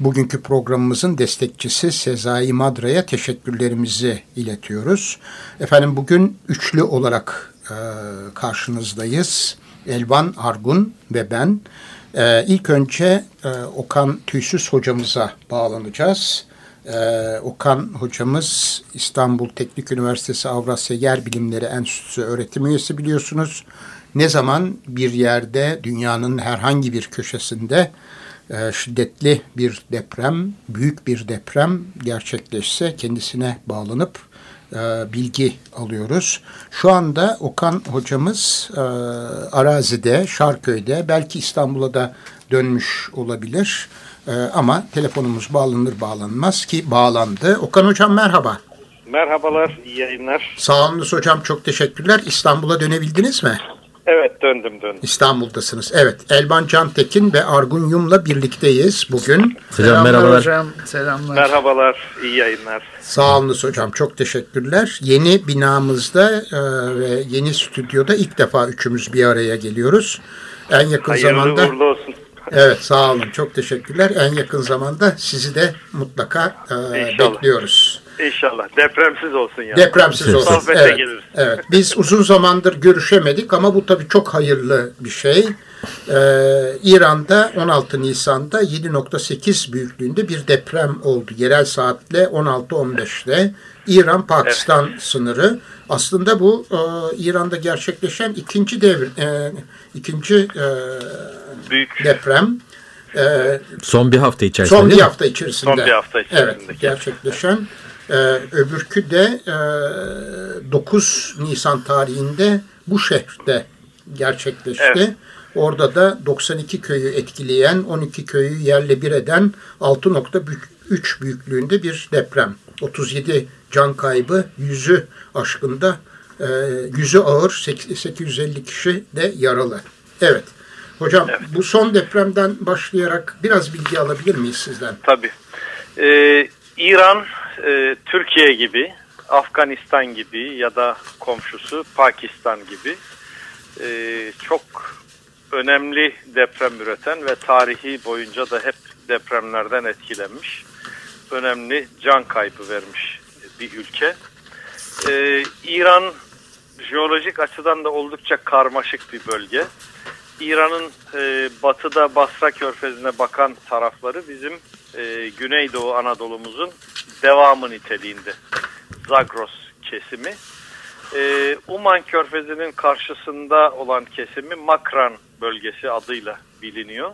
Bugünkü programımızın destekçisi Sezai Madra'ya teşekkürlerimizi iletiyoruz. Efendim bugün üçlü olarak e, karşınızdayız. Elvan Argun ve ben. E, ilk önce e, Okan Tüysüz hocamıza bağlanacağız. E, Okan hocamız İstanbul Teknik Üniversitesi Avrasya Yer Bilimleri Enstitüsü öğretim üyesi biliyorsunuz. Ne zaman bir yerde dünyanın herhangi bir köşesinde e, şiddetli bir deprem, büyük bir deprem gerçekleşse kendisine bağlanıp e, bilgi alıyoruz. Şu anda Okan hocamız e, arazide, Şarköy'de, belki İstanbul'a da dönmüş olabilir. Ama telefonumuz bağlanır bağlanmaz ki bağlandı. Okan hocam merhaba. Merhabalar, iyi yayınlar. Sağ olun hocam, çok teşekkürler. İstanbul'a dönebildiniz mi? Evet döndüm döndüm. İstanbul'dasınız. Evet Elban Cantekin ve Argun Yum'la birlikteyiz bugün. Selam, merhabalar. hocam. Selamlar. Merhabalar. iyi yayınlar. Sağ olun hocam. Çok teşekkürler. Yeni binamızda e, ve yeni stüdyoda ilk defa üçümüz bir araya geliyoruz. En yakın Hayırlı zamanda uğurlu olsun. Evet sağ olun. Çok teşekkürler. En yakın zamanda sizi de mutlaka e, bekliyoruz. İnşallah. Depremsiz olsun ya. Depremsiz olsun. Sohbete evet, geliriz. evet. Biz uzun zamandır görüşemedik ama bu tabii çok hayırlı bir şey. Ee, İran'da 16 Nisan'da 7.8 büyüklüğünde bir deprem oldu. Yerel saatle 16-15'te. İran-Pakistan evet. sınırı. Aslında bu e, İran'da gerçekleşen ikinci devir, e, ikinci e, Büyük. deprem. E, son bir hafta içerisinde. Son bir hafta içerisinde. Son bir hafta içerisinde. Evet, gerçekleşen. Ee, öbürkü de e, 9 Nisan tarihinde bu şehirde gerçekleşti. Evet. Orada da 92 köyü etkileyen, 12 köyü yerle bir eden 6.3 büyüklüğünde bir deprem. 37 can kaybı, yüzü aşkında, e, yüzü ağır, 850 kişi de yaralı. Evet. Hocam evet. bu son depremden başlayarak biraz bilgi alabilir miyiz sizden? Tabii. Ee, İran e, Türkiye gibi, Afganistan gibi ya da komşusu Pakistan gibi e, çok önemli deprem üreten ve tarihi boyunca da hep depremlerden etkilenmiş, önemli can kaybı vermiş bir ülke. E, İran jeolojik açıdan da oldukça karmaşık bir bölge. İran'ın e, batıda Basra Körfezi'ne bakan tarafları bizim e, Güneydoğu Anadolu'muzun devamı niteliğinde Zagros kesimi. E, Uman Körfezi'nin karşısında olan kesimi Makran bölgesi adıyla biliniyor.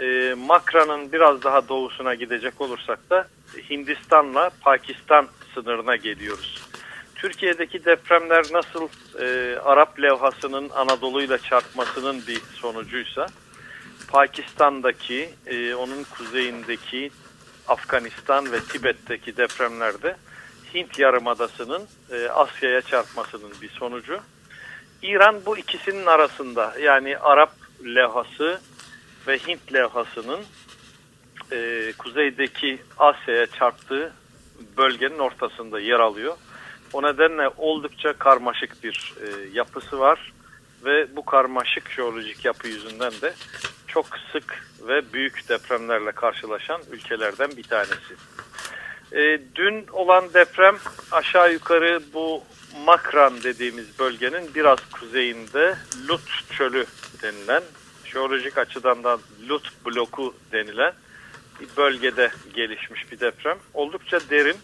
E, Makran'ın biraz daha doğusuna gidecek olursak da Hindistan'la Pakistan sınırına geliyoruz. Türkiye'deki depremler nasıl e, Arap levhasının Anadolu'yla çarpmasının bir sonucuysa Pakistan'daki, e, onun kuzeyindeki Afganistan ve Tibet'teki depremlerde Hint Yarımadası'nın e, Asya'ya çarpmasının bir sonucu. İran bu ikisinin arasında yani Arap levhası ve Hint levhasının e, kuzeydeki Asya'ya çarptığı bölgenin ortasında yer alıyor. O nedenle oldukça karmaşık bir e, yapısı var ve bu karmaşık jeolojik yapı yüzünden de çok sık ve büyük depremlerle karşılaşan ülkelerden bir tanesi. E, dün olan deprem aşağı yukarı bu Makran dediğimiz bölgenin biraz kuzeyinde Lut Çölü denilen, jeolojik açıdan da Lut Bloku denilen bir bölgede gelişmiş bir deprem. Oldukça derin.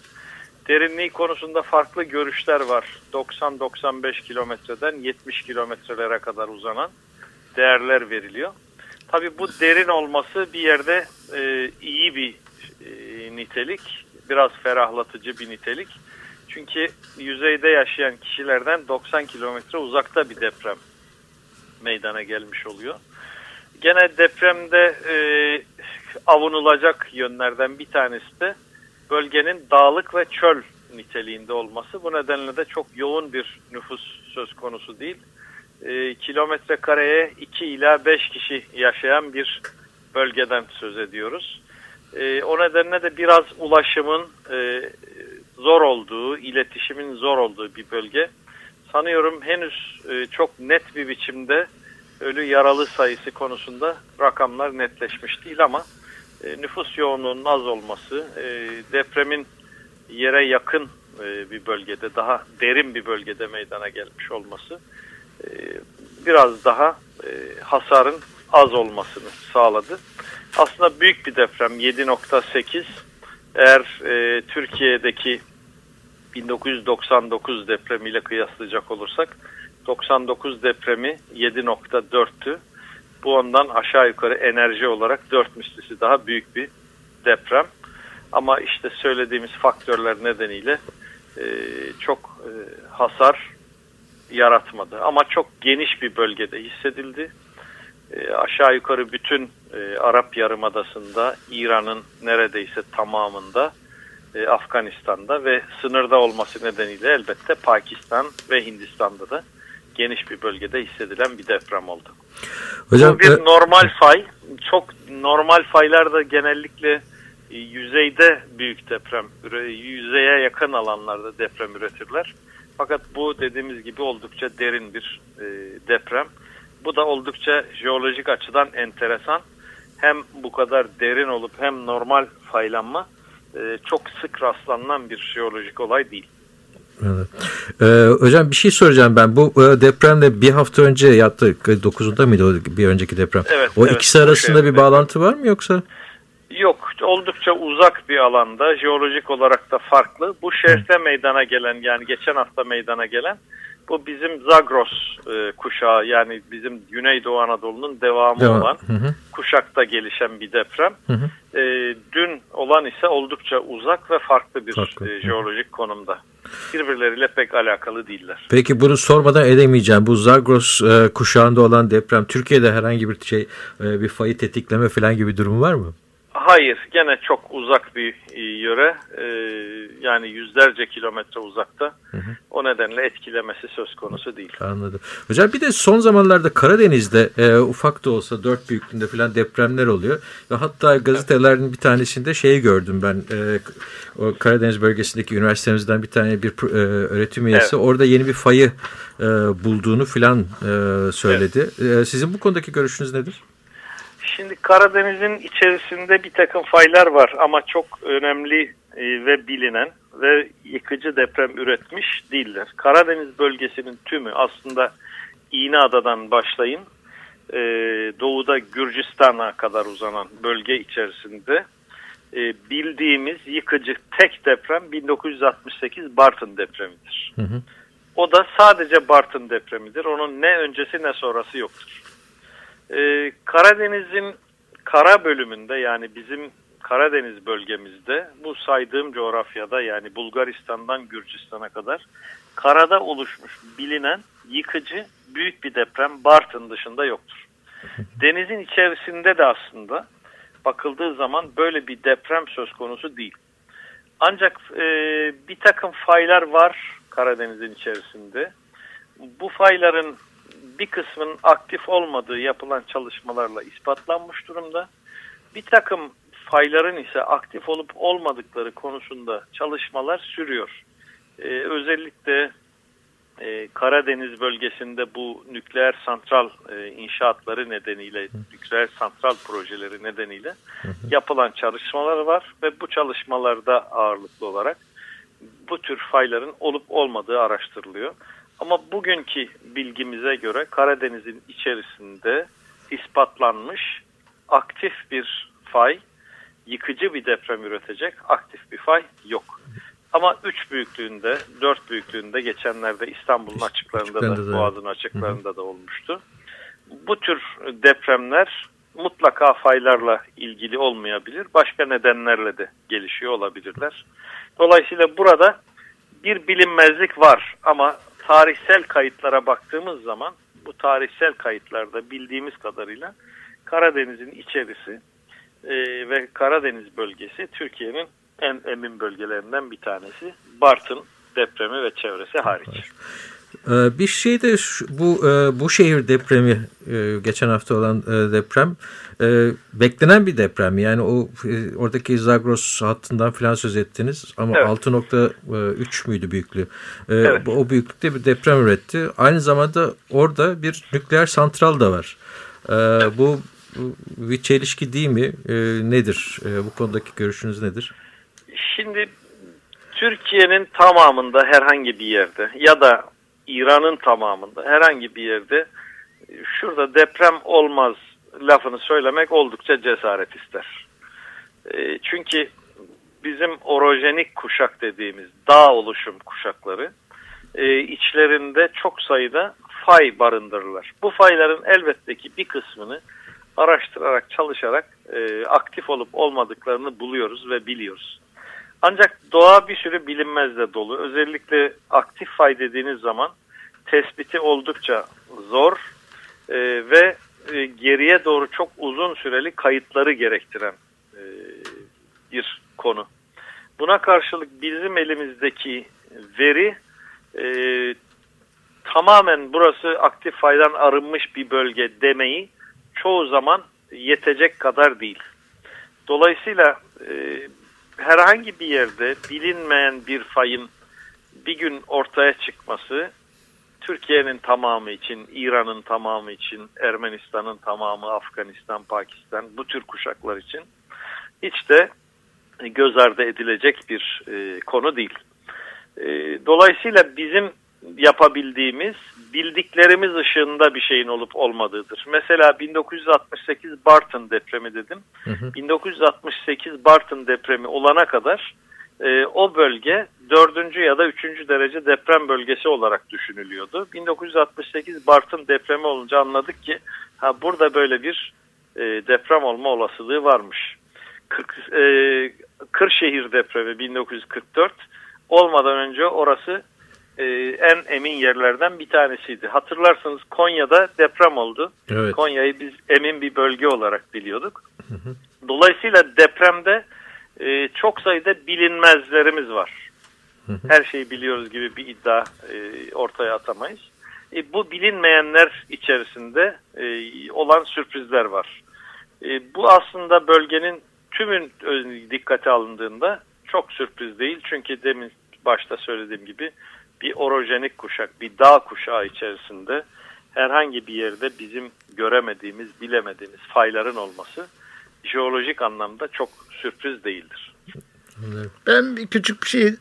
Derinliği konusunda farklı görüşler var. 90-95 kilometreden 70 kilometrelere kadar uzanan değerler veriliyor. Tabii bu derin olması bir yerde e, iyi bir e, nitelik, biraz ferahlatıcı bir nitelik. Çünkü yüzeyde yaşayan kişilerden 90 kilometre uzakta bir deprem meydana gelmiş oluyor. Gene depremde e, avunulacak yönlerden bir tanesi de bölgenin dağlık ve çöl niteliğinde olması. Bu nedenle de çok yoğun bir nüfus söz konusu değil. E, kilometre kareye 2 ila 5 kişi yaşayan bir bölgeden söz ediyoruz. E, o nedenle de biraz ulaşımın e, zor olduğu, iletişimin zor olduğu bir bölge. Sanıyorum henüz e, çok net bir biçimde ölü yaralı sayısı konusunda rakamlar netleşmiş değil ama e, nüfus yoğunluğunun az olması, e, depremin yere yakın e, bir bölgede, daha derin bir bölgede meydana gelmiş olması e, biraz daha e, hasarın az olmasını sağladı. Aslında büyük bir deprem 7.8 eğer e, Türkiye'deki 1999 depremiyle kıyaslayacak olursak 99 depremi 7.4'tü. Bu ondan aşağı yukarı enerji olarak 4 mislisi daha büyük bir deprem. Ama işte söylediğimiz faktörler nedeniyle e, çok e, hasar yaratmadı. Ama çok geniş bir bölgede hissedildi. E, aşağı yukarı bütün e, Arap Yarımadası'nda, İran'ın neredeyse tamamında, e, Afganistan'da ve sınırda olması nedeniyle elbette Pakistan ve Hindistan'da da geniş bir bölgede hissedilen bir deprem oldu. Hocam, Bu bir e... normal fay. Çok normal faylar da genellikle e, yüzeyde büyük deprem, yüzeye yakın alanlarda deprem üretirler. Fakat bu dediğimiz gibi oldukça derin bir e, deprem. Bu da oldukça jeolojik açıdan enteresan. Hem bu kadar derin olup hem normal faylanma e, çok sık rastlanılan bir jeolojik olay değil. Evet. Ee, hocam bir şey soracağım ben. Bu e, depremde bir hafta önce yattı. 9'unda mıydı o bir önceki deprem? Evet. O evet, ikisi arasında bir bağlantı var mı yoksa? Yok. Oldukça uzak bir alanda. Jeolojik olarak da farklı. Bu şehirde meydana gelen yani geçen hafta meydana gelen bu bizim Zagros e, kuşağı yani bizim Güneydoğu Anadolu'nun devamı Devam. olan hı hı. kuşakta gelişen bir deprem. Hı hı. E, dün olan ise oldukça uzak ve farklı bir farklı. E, jeolojik konumda. Birbirleriyle pek alakalı değiller. Peki bunu sormadan edemeyeceğim. Bu Zagros e, kuşağında olan deprem Türkiye'de herhangi bir şey e, bir fayı tetikleme falan gibi durum var mı? Hayır, gene çok uzak bir e, yöre. Ee, yani yüzlerce kilometre uzakta. Hı hı. O nedenle etkilemesi söz konusu değil. Anladım. Hocam bir de son zamanlarda Karadeniz'de e, ufak da olsa dört büyüklüğünde falan depremler oluyor. Ve hatta gazetelerin bir tanesinde şeyi gördüm ben. E, o Karadeniz bölgesindeki üniversitemizden bir tane bir e, öğretim üyesi. Evet. Orada yeni bir fayı e, bulduğunu falan e, söyledi. Evet. E, sizin bu konudaki görüşünüz nedir? Şimdi Karadeniz'in içerisinde bir takım faylar var ama çok önemli e, ve bilinen ve yıkıcı deprem üretmiş değiller. Karadeniz bölgesinin tümü aslında İğneada'dan başlayın e, doğuda Gürcistan'a kadar uzanan bölge içerisinde e, bildiğimiz yıkıcı tek deprem 1968 Bartın depremidir. Hı hı. O da sadece Bartın depremidir. Onun ne öncesi ne sonrası yoktur. Ee, Karadeniz'in kara bölümünde yani bizim Karadeniz bölgemizde bu saydığım coğrafyada yani Bulgaristan'dan Gürcistan'a kadar karada oluşmuş bilinen yıkıcı büyük bir deprem Bartın dışında yoktur. Denizin içerisinde de aslında bakıldığı zaman böyle bir deprem söz konusu değil. Ancak e, bir takım faylar var Karadeniz'in içerisinde. Bu fayların bir kısmının aktif olmadığı yapılan çalışmalarla ispatlanmış durumda. Bir takım fayların ise aktif olup olmadıkları konusunda çalışmalar sürüyor. Ee, özellikle e, Karadeniz bölgesinde bu nükleer santral e, inşaatları nedeniyle, nükleer santral projeleri nedeniyle yapılan çalışmalar var ve bu çalışmalarda ağırlıklı olarak bu tür fayların olup olmadığı araştırılıyor. Ama bugünkü bilgimize göre Karadeniz'in içerisinde ispatlanmış aktif bir fay, yıkıcı bir deprem üretecek aktif bir fay yok. Ama 3 büyüklüğünde, 4 büyüklüğünde geçenlerde İstanbul'un açıklarında da, Boğaz'ın açıklarında da olmuştu. Bu tür depremler mutlaka faylarla ilgili olmayabilir. Başka nedenlerle de gelişiyor olabilirler. Dolayısıyla burada bir bilinmezlik var ama tarihsel kayıtlara baktığımız zaman bu tarihsel kayıtlarda bildiğimiz kadarıyla Karadeniz'in içerisi e, ve Karadeniz bölgesi Türkiye'nin en emin bölgelerinden bir tanesi. Bartın depremi ve çevresi hariç. Ee, bir şey de şu, bu e, bu şehir depremi e, geçen hafta olan e, deprem beklenen bir deprem yani o oradaki Zagros hattından filan söz ettiniz ama evet. 6.3 müydü büyüklüğü evet. o büyüklükte bir deprem üretti aynı zamanda orada bir nükleer santral da var bu bir çelişki değil mi nedir bu konudaki görüşünüz nedir? Şimdi Türkiye'nin tamamında herhangi bir yerde ya da İran'ın tamamında herhangi bir yerde şurada deprem olmaz lafını söylemek oldukça cesaret ister. E, çünkü bizim orojenik kuşak dediğimiz dağ oluşum kuşakları e, içlerinde çok sayıda fay barındırırlar. Bu fayların elbette ki bir kısmını araştırarak çalışarak e, aktif olup olmadıklarını buluyoruz ve biliyoruz. Ancak doğa bir sürü bilinmezle dolu. Özellikle aktif fay dediğiniz zaman tespiti oldukça zor e, ve e, geriye doğru çok uzun süreli kayıtları gerektiren e, bir konu. Buna karşılık bizim elimizdeki veri e, tamamen burası aktif faydan arınmış bir bölge demeyi çoğu zaman yetecek kadar değil. Dolayısıyla e, herhangi bir yerde bilinmeyen bir fayın bir gün ortaya çıkması Türkiye'nin tamamı için, İran'ın tamamı için, Ermenistan'ın tamamı, Afganistan, Pakistan bu tür kuşaklar için hiç de göz ardı edilecek bir e, konu değil. E, dolayısıyla bizim yapabildiğimiz bildiklerimiz ışığında bir şeyin olup olmadığıdır. Mesela 1968 Barton depremi dedim. Hı hı. 1968 Barton depremi olana kadar e, o bölge dördüncü ya da üçüncü derece deprem bölgesi olarak düşünülüyordu. 1968 Bartın depremi olunca anladık ki ha burada böyle bir e, deprem olma olasılığı varmış. 40, e, Kırşehir depremi 1944 olmadan önce orası e, en emin yerlerden bir tanesiydi. Hatırlarsınız Konya'da deprem oldu. Evet. Konya'yı biz emin bir bölge olarak biliyorduk. Hı hı. Dolayısıyla depremde e, çok sayıda bilinmezlerimiz var. Her şeyi biliyoruz gibi bir iddia e, ortaya atamayız. E, bu bilinmeyenler içerisinde e, olan sürprizler var. E, bu aslında bölgenin tümün dikkate alındığında çok sürpriz değil. Çünkü demin başta söylediğim gibi bir orojenik kuşak, bir dağ kuşağı içerisinde herhangi bir yerde bizim göremediğimiz, bilemediğimiz fayların olması jeolojik anlamda çok sürpriz değildir. Ben bir küçük bir şey e,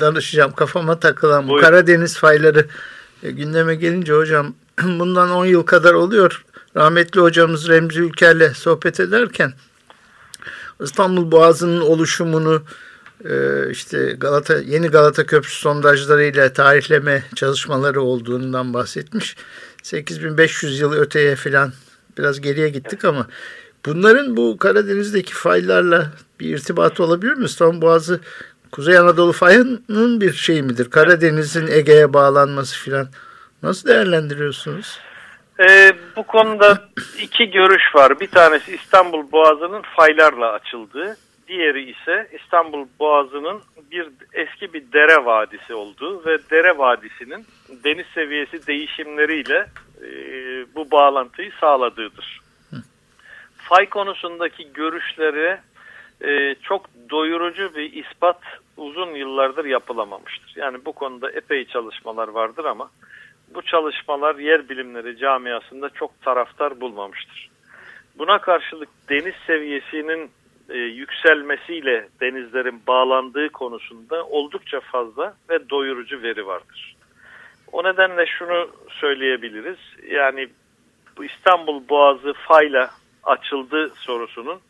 danışacağım. Kafama takılan bu Karadeniz fayları e, gündeme gelince hocam bundan 10 yıl kadar oluyor. Rahmetli hocamız Remzi Ülker'le sohbet ederken İstanbul Boğazı'nın oluşumunu işte Galata yeni Galata Köprüsü sondajlarıyla tarihleme çalışmaları olduğundan bahsetmiş. 8500 yıl öteye falan biraz geriye gittik ama Bunların bu Karadeniz'deki faylarla bir irtibatı olabilir mi? İstanbul Boğazı Kuzey Anadolu fayının bir şey midir? Karadeniz'in Ege'ye bağlanması filan. Nasıl değerlendiriyorsunuz? Ee, bu konuda iki görüş var. Bir tanesi İstanbul Boğazı'nın faylarla açıldığı. Diğeri ise İstanbul Boğazı'nın bir eski bir dere vadisi olduğu ve dere vadisinin deniz seviyesi değişimleriyle e, bu bağlantıyı sağladığıdır fay konusundaki görüşleri e, çok doyurucu bir ispat uzun yıllardır yapılamamıştır. Yani bu konuda epey çalışmalar vardır ama bu çalışmalar yer bilimleri camiasında çok taraftar bulmamıştır. Buna karşılık deniz seviyesinin e, yükselmesiyle denizlerin bağlandığı konusunda oldukça fazla ve doyurucu veri vardır. O nedenle şunu söyleyebiliriz. Yani bu İstanbul Boğazı fayla açıldı sorusunun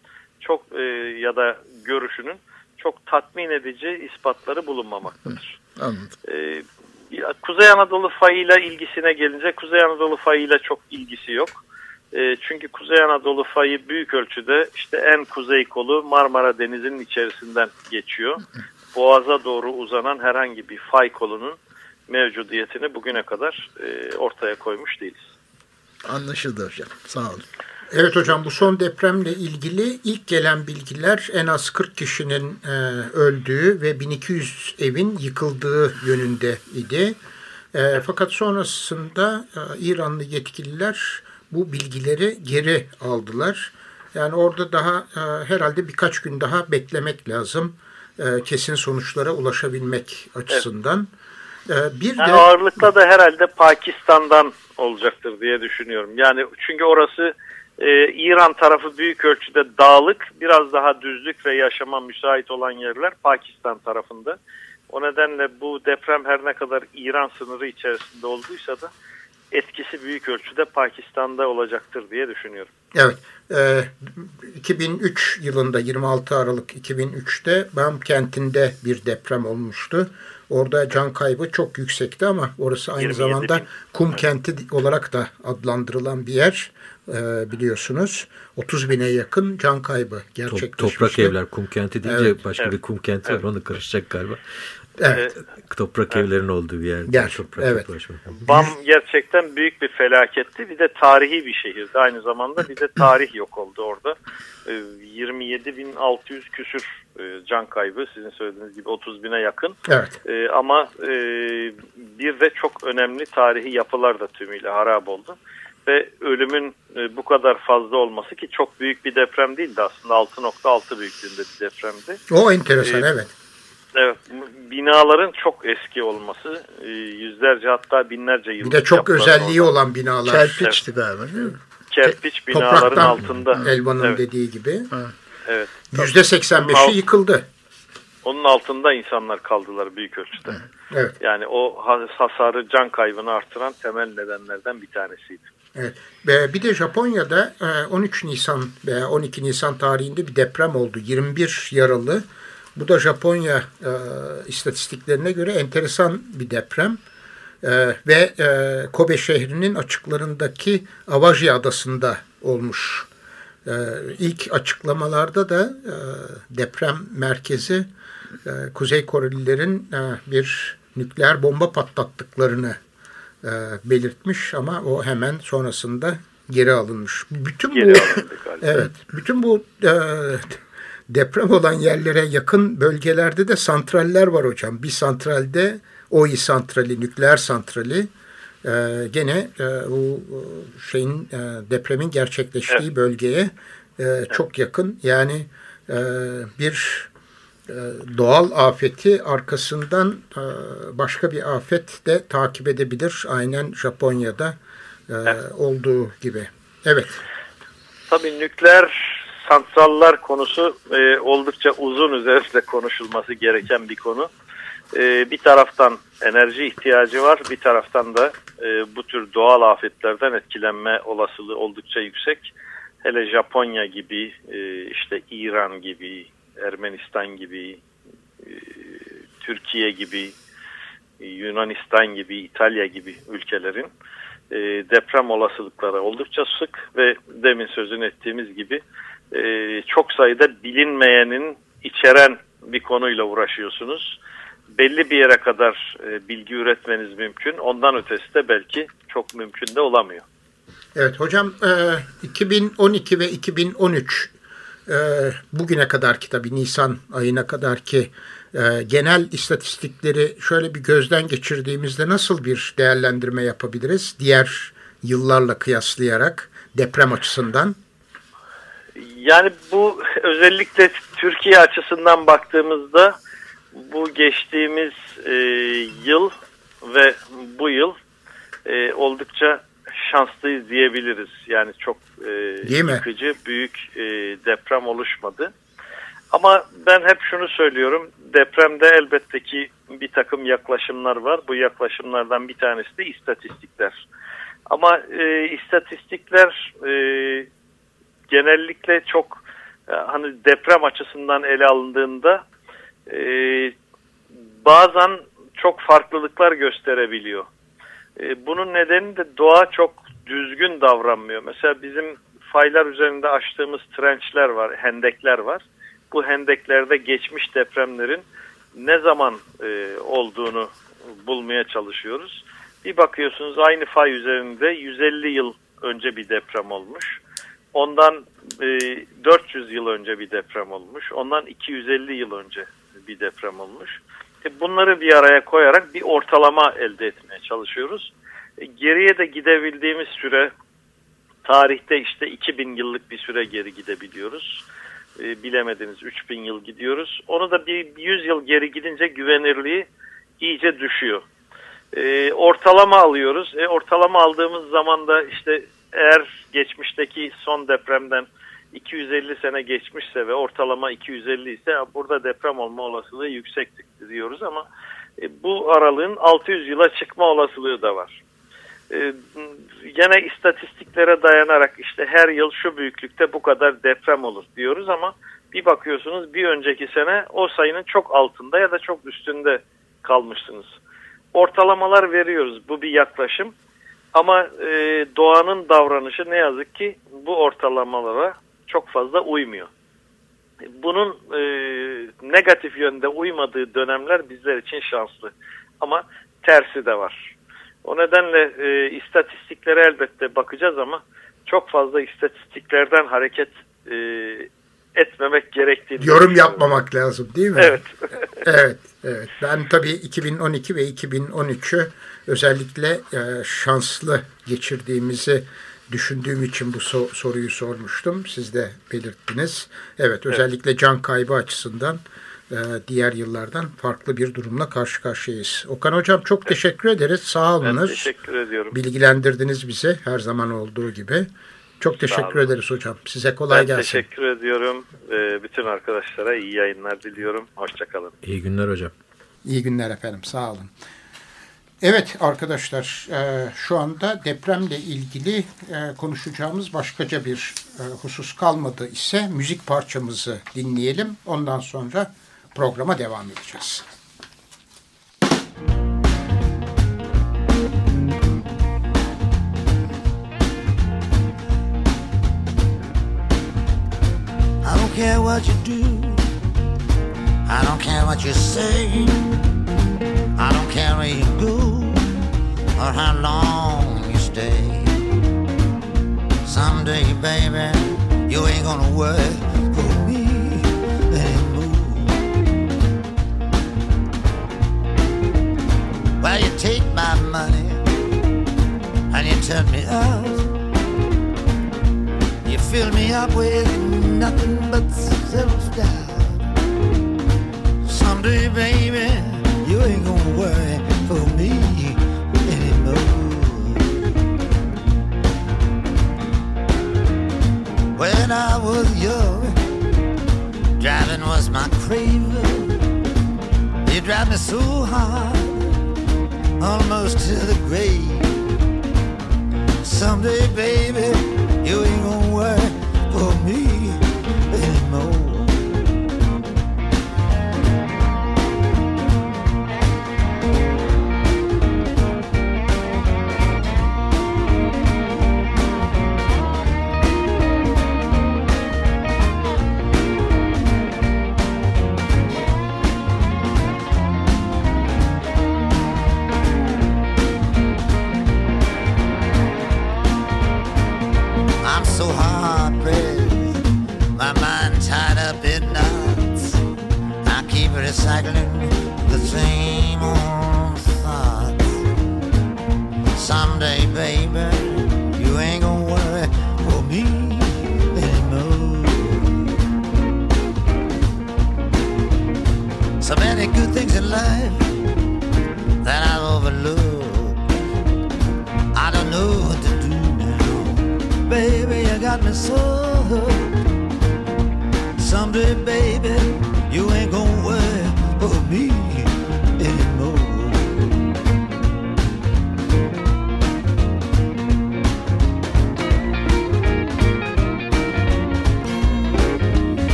çok e, ya da görüşünün çok tatmin edici ispatları bulunmamaktadır. Anladım. E, Kuzey Anadolu fayıyla ilgisine gelince Kuzey Anadolu fayıyla çok ilgisi yok. E, çünkü Kuzey Anadolu fayı büyük ölçüde işte en kuzey kolu Marmara Denizi'nin içerisinden geçiyor. Boğaz'a doğru uzanan herhangi bir fay kolunun mevcudiyetini bugüne kadar e, ortaya koymuş değiliz. Anlaşıldı hocam. Sağ olun. Evet hocam bu son depremle ilgili ilk gelen bilgiler en az 40 kişinin e, öldüğü ve 1200 evin yıkıldığı yönünde idi. E, fakat sonrasında e, İranlı yetkililer bu bilgileri geri aldılar. Yani orada daha e, herhalde birkaç gün daha beklemek lazım e, kesin sonuçlara ulaşabilmek açısından. Evet. E, bir yani de ağırlıkta da herhalde Pakistan'dan olacaktır diye düşünüyorum. Yani çünkü orası ee, İran tarafı büyük ölçüde dağlık, biraz daha düzlük ve yaşama müsait olan yerler Pakistan tarafında. O nedenle bu deprem her ne kadar İran sınırı içerisinde olduysa da etkisi büyük ölçüde Pakistan'da olacaktır diye düşünüyorum. Evet. E, 2003 yılında 26 Aralık 2003'te Bam kentinde bir deprem olmuştu. Orada can kaybı çok yüksekti ama orası aynı zamanda bin. kum kenti olarak da adlandırılan bir yer e, biliyorsunuz. 30 bine yakın can kaybı gerçekleşmişti. Toprak evler, kum kenti deyince evet. başka evet. bir kum kenti evet. var. Onu karışacak galiba. Evet. Toprak evet. evlerin olduğu bir yer. Toprak evet. Bam gerçekten büyük bir felaketti. Bir de tarihi bir şehirdi. Aynı zamanda bir de tarih yok oldu orada. 27.600 ee, küsür e, can kaybı sizin söylediğiniz gibi 30 bine yakın. Evet. Ee, ama e, bir de çok önemli tarihi yapılar da tümüyle harap oldu ve ölümün e, bu kadar fazla olması ki çok büyük bir deprem değildi aslında 6.6 büyüklüğünde bir depremdi. O enteresan ee, evet. Evet binaların çok eski olması e, yüzlerce hatta binlerce yıl. Bir de çok özelliği orada. olan binalar. Kerpiçti galiba değil mi? Kerpiç binaların Topraktan, altında. Elvan'ın evet. dediği gibi. Evet. %85'i yıkıldı. Onun altında insanlar kaldılar büyük ölçüde. Evet. Yani o hasarı can kaybını artıran temel nedenlerden bir tanesiydi. Evet. Bir de Japonya'da 13 e, Nisan veya 12 Nisan tarihinde bir deprem oldu. 21 yaralı. Bu da Japonya e, istatistiklerine göre enteresan bir deprem. E, ve e, Kobe şehrinin açıklarındaki Awaji adasında olmuş. E, ilk açıklamalarda da e, deprem merkezi e, Kuzey Korelilerin e, bir nükleer bomba patlattıklarını e, belirtmiş ama o hemen sonrasında geri alınmış. Bütün geri bu evet, bütün bu e, deprem olan yerlere yakın bölgelerde de santraller var hocam. Bir santralde Oİ santrali, nükleer santrali e, gene e, bu şeyin e, depremin gerçekleştiği evet. bölgeye e, çok yakın. Yani e, bir e, doğal afeti arkasından e, başka bir afet de takip edebilir. Aynen Japonya'da e, evet. olduğu gibi. Evet. Tabii nükleer santrallar konusu oldukça uzun üzerinde konuşulması gereken bir konu. Bir taraftan enerji ihtiyacı var, bir taraftan da bu tür doğal afetlerden etkilenme olasılığı oldukça yüksek. Hele Japonya gibi, işte İran gibi, Ermenistan gibi, e, Türkiye gibi, Yunanistan gibi, İtalya gibi ülkelerin e, deprem olasılıkları oldukça sık ve demin sözünü ettiğimiz gibi e, çok sayıda bilinmeyenin içeren bir konuyla uğraşıyorsunuz. Belli bir yere kadar bilgi üretmeniz mümkün. Ondan ötesi de belki çok mümkün de olamıyor. Evet hocam 2012 ve 2013 e, bugüne kadar ki tabii Nisan ayına kadar ki e, genel istatistikleri şöyle bir gözden geçirdiğimizde nasıl bir değerlendirme yapabiliriz diğer yıllarla kıyaslayarak deprem açısından? Yani bu özellikle Türkiye açısından baktığımızda bu geçtiğimiz e, yıl ve bu yıl e, oldukça şanslıyız diyebiliriz. Yani çok e, yıkıcı, büyük e, deprem oluşmadı. Ama ben hep şunu söylüyorum. Depremde elbette ki bir takım yaklaşımlar var. Bu yaklaşımlardan bir tanesi de istatistikler. Ama e, istatistikler e, genellikle çok e, hani deprem açısından ele alındığında e, bazen çok farklılıklar gösterebiliyor. E, bunun nedeni de doğa çok düzgün davranmıyor. Mesela bizim faylar üzerinde açtığımız trençler var, hendekler var. Bu hendeklerde geçmiş depremlerin ne zaman e, olduğunu bulmaya çalışıyoruz. Bir bakıyorsunuz aynı fay üzerinde 150 yıl önce bir deprem olmuş. Ondan e, 400 yıl önce bir deprem olmuş. Ondan 250 yıl önce bir deprem olmuş. E, bunları bir araya koyarak bir ortalama elde etmeye çalışıyoruz. E, geriye de gidebildiğimiz süre tarihte işte 2000 yıllık bir süre geri gidebiliyoruz. E, bilemediniz 3000 yıl gidiyoruz. Onu da bir 100 yıl geri gidince güvenirliği iyice düşüyor. E, ortalama alıyoruz. E, ortalama aldığımız zaman da işte eğer geçmişteki son depremden 250 sene geçmişse ve ortalama 250 ise burada deprem olma olasılığı yüksektir diyoruz ama e, bu aralığın 600 yıla çıkma olasılığı da var. E, gene istatistiklere dayanarak işte her yıl şu büyüklükte bu kadar deprem olur diyoruz ama bir bakıyorsunuz bir önceki sene o sayının çok altında ya da çok üstünde kalmışsınız. Ortalamalar veriyoruz bu bir yaklaşım ama e, doğanın davranışı ne yazık ki bu ortalamalara çok fazla uymuyor. Bunun e, negatif yönde uymadığı dönemler bizler için şanslı. Ama tersi de var. O nedenle e, istatistiklere elbette bakacağız ama çok fazla istatistiklerden hareket e, etmemek gerektiğini yorum yapmamak lazım değil mi? Evet. evet, evet. Ben tabii 2012 ve 2013'ü özellikle e, şanslı geçirdiğimizi düşündüğüm için bu so soruyu sormuştum. Siz de belirttiniz. Evet, özellikle can kaybı açısından e, diğer yıllardan farklı bir durumla karşı karşıyayız. Okan Hocam çok teşekkür ederiz. Sağ olunuz. Ben teşekkür ediyorum. Bilgilendirdiniz bizi her zaman olduğu gibi. Çok teşekkür ederiz hocam. Size kolay ben gelsin. teşekkür ediyorum. Ee, bütün arkadaşlara iyi yayınlar diliyorum. Hoşçakalın. İyi günler hocam. İyi günler efendim. Sağ olun. Evet arkadaşlar e, şu anda depremle ilgili e, konuşacağımız başkaca bir e, husus kalmadı ise müzik parçamızı dinleyelim. Ondan sonra programa devam edeceğiz. Care what you do. I don't care what you say. I don't care where you go or how long you stay. Someday, baby, you ain't gonna work for me anymore. Well, you take my money and you turn me out. You fill me up with nothing but self-doubt. Someday, baby, you ain't gonna worry for me anymore. When I was young, driving was my craving. You drive me so hard, almost to the grave. Someday, baby, you ain't gonna worry for me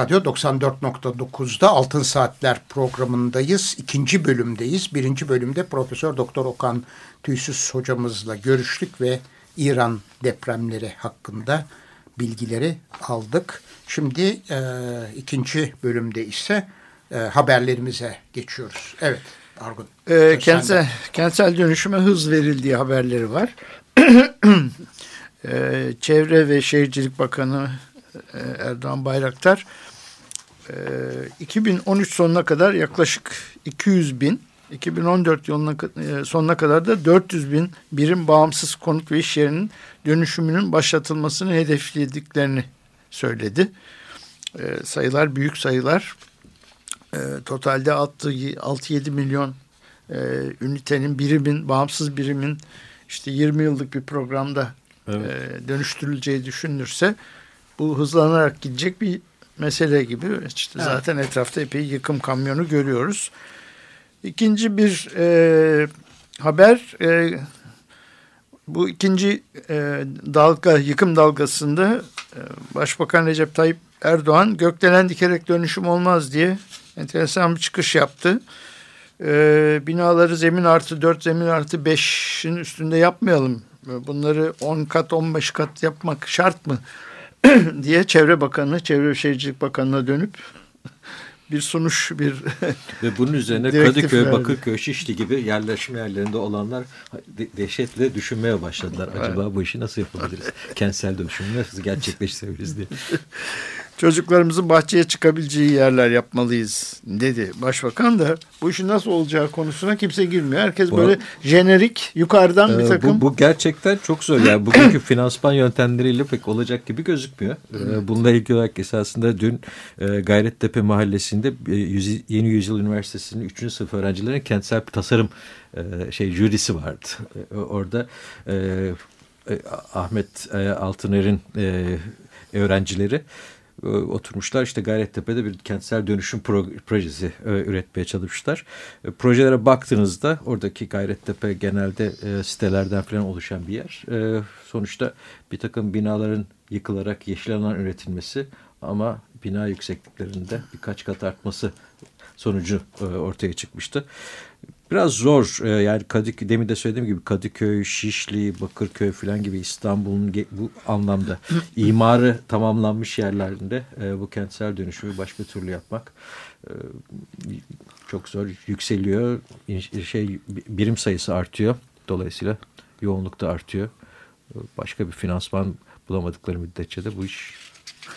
Radyo 94.9'da Altın Saatler programındayız. İkinci bölümdeyiz. Birinci bölümde Profesör Doktor Okan Tüysüz hocamızla görüştük ve İran depremleri hakkında bilgileri aldık. Şimdi e, ikinci bölümde ise e, haberlerimize geçiyoruz. Evet Argun. De. kentsel, kentsel dönüşüme hız verildiği haberleri var. Ee, Çevre ve Şehircilik Bakanı e, Erdoğan Bayraktar e, 2013 sonuna kadar yaklaşık 200 bin 2014 yılına e, sonuna kadar da 400 bin birim bağımsız konut ve iş yerinin dönüşümünün başlatılmasını hedeflediklerini söyledi. E, sayılar büyük sayılar. E, totalde 6-7 milyon e, ünitenin birimin, bağımsız birimin işte 20 yıllık bir programda Evet. e, dönüştürüleceği düşünülürse bu hızlanarak gidecek bir mesele gibi. İşte Evet. zaten etrafta epey yıkım kamyonu görüyoruz. İkinci bir e, haber e, bu ikinci e, dalga yıkım dalgasında e, Başbakan Recep Tayyip Erdoğan gökdelen dikerek dönüşüm olmaz diye enteresan bir çıkış yaptı. E, binaları zemin artı 4 zemin artı 5'in üstünde yapmayalım. Bunları 10 kat 15 kat yapmak şart mı? diye Çevre Bakanı, Çevre Şehircilik Bakanı'na dönüp bir sonuç, bir Ve bunun üzerine Kadıköy, verdi. Bakırköy, Şişli gibi yerleşme yerlerinde olanlar de- dehşetle düşünmeye başladılar. Acaba bu işi nasıl yapabiliriz? Kentsel dönüşümü nasıl gerçekleştirebiliriz diye. Çocuklarımızın bahçeye çıkabileceği yerler yapmalıyız dedi başbakan da bu işin nasıl olacağı konusuna kimse girmiyor. Herkes Bu- böyle jenerik yukarıdan bir Ee, takım Bu, bu gerçekten çok zor. Yani bugünkü finansman yöntemleriyle pek olacak gibi gözükmüyor. Ee, Bununla ilgili olarak esasında dün e, Gayrettepe Mahallesi'nde e, Yüz- Yeni Yüzyıl Üniversitesi'nin 3. sınıf öğrencilerinin kentsel tasarım e, şey jürisi vardı. E, Orada e, e, Ahmet e, Altıner'in e, öğrencileri e, oturmuşlar işte Gayrettepe'de bir kentsel dönüşüm pro- projesi e, üretmeye çalışmışlar. E, projelere baktığınızda oradaki Gayrettepe genelde e, sitelerden falan oluşan bir yer. E, sonuçta bir takım binaların yıkılarak yeşil alan üretilmesi ama bina yüksekliklerinde birkaç kat artması sonucu e, ortaya çıkmıştı. Biraz zor e, yani Kadıköy, demin de söylediğim gibi Kadıköy, Şişli, Bakırköy falan gibi İstanbul'un bu anlamda imarı tamamlanmış yerlerinde e, bu kentsel dönüşümü başka türlü yapmak e, çok zor yükseliyor. Şey birim sayısı artıyor. Dolayısıyla yoğunluk da artıyor. Başka bir finansman bulamadıkları müddetçe de bu iş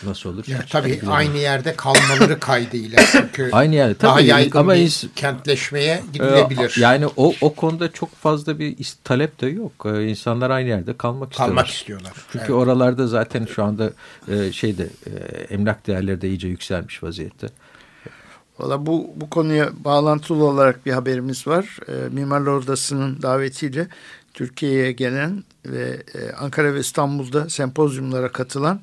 nasıl olur? Ya, tabii aynı yerde kalmaları kaydıyla çünkü Aynı yerde, daha tabii. yaygın Ama bir ins- kentleşmeye gidilebilir. Ee, Yani o, o konuda çok fazla bir talep de yok. Ee, İnsanlar aynı yerde kalmak istiyorlar. kalmak istiyorlar. Çünkü Evet. oralarda zaten şu anda e, şeyde e, emlak değerleri de iyice yükselmiş vaziyette. Valla bu, bu konuya bağlantılı olarak bir haberimiz var. E, Mimarlar Odası'nın davetiyle Türkiye'ye gelen ve e, Ankara ve İstanbul'da sempozyumlara katılan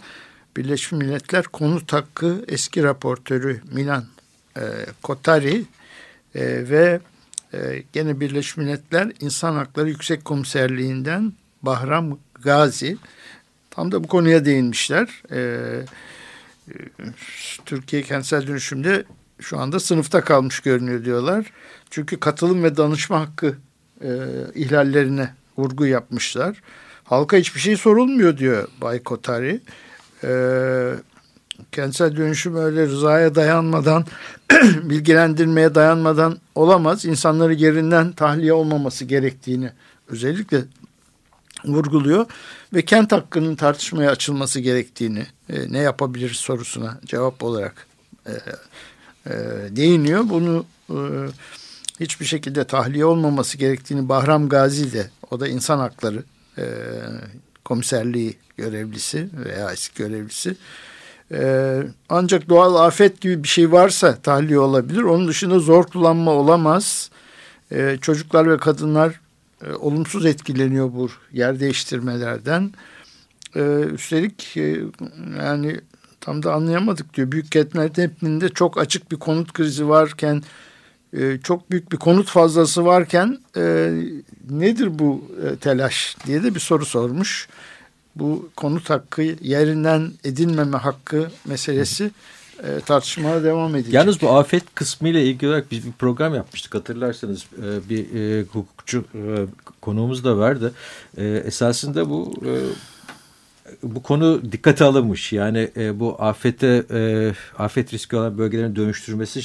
Birleşmiş Milletler Konut Hakkı eski raportörü Milan e, Kotari e, ve e, gene Birleşmiş Milletler İnsan Hakları Yüksek Komiserliğinden Bahram Gazi tam da bu konuya değinmişler. E, e, Türkiye kentsel dönüşümde şu anda sınıfta kalmış görünüyor diyorlar. Çünkü katılım ve danışma hakkı e, ihlallerine vurgu yapmışlar. Halka hiçbir şey sorulmuyor diyor Bay Kotari. E, kentsel dönüşüm öyle rızaya dayanmadan, bilgilendirmeye dayanmadan olamaz. İnsanları yerinden tahliye olmaması gerektiğini özellikle vurguluyor ve kent hakkının tartışmaya açılması gerektiğini e, ne yapabiliriz sorusuna cevap olarak e, e, değiniyor. Bunu e, hiçbir şekilde tahliye olmaması gerektiğini Bahram Gazi de o da insan hakları e, komiserliği görevlisi veya eski görevlisi ee, ancak doğal afet gibi bir şey varsa tahliye olabilir. Onun dışında zor kullanma olamaz. Ee, çocuklar ve kadınlar e, olumsuz etkileniyor bu yer değiştirmelerden. Ee, üstelik e, yani tam da anlayamadık diyor. Büyük kentler depreminde çok açık bir konut krizi varken e, çok büyük bir konut fazlası varken e, nedir bu e, telaş diye de bir soru sormuş bu konut hakkı yerinden edinmeme hakkı meselesi e, tartışmaya devam edecek. Yalnız bu afet kısmı ile ilgili olarak biz bir program yapmıştık hatırlarsanız e, bir e, hukukçu e, konuğumuz da vardı. E, esasında bu e, bu konu dikkate alınmış. Yani e, bu afete e, afet riski olan bölgelerin dönüştürmesi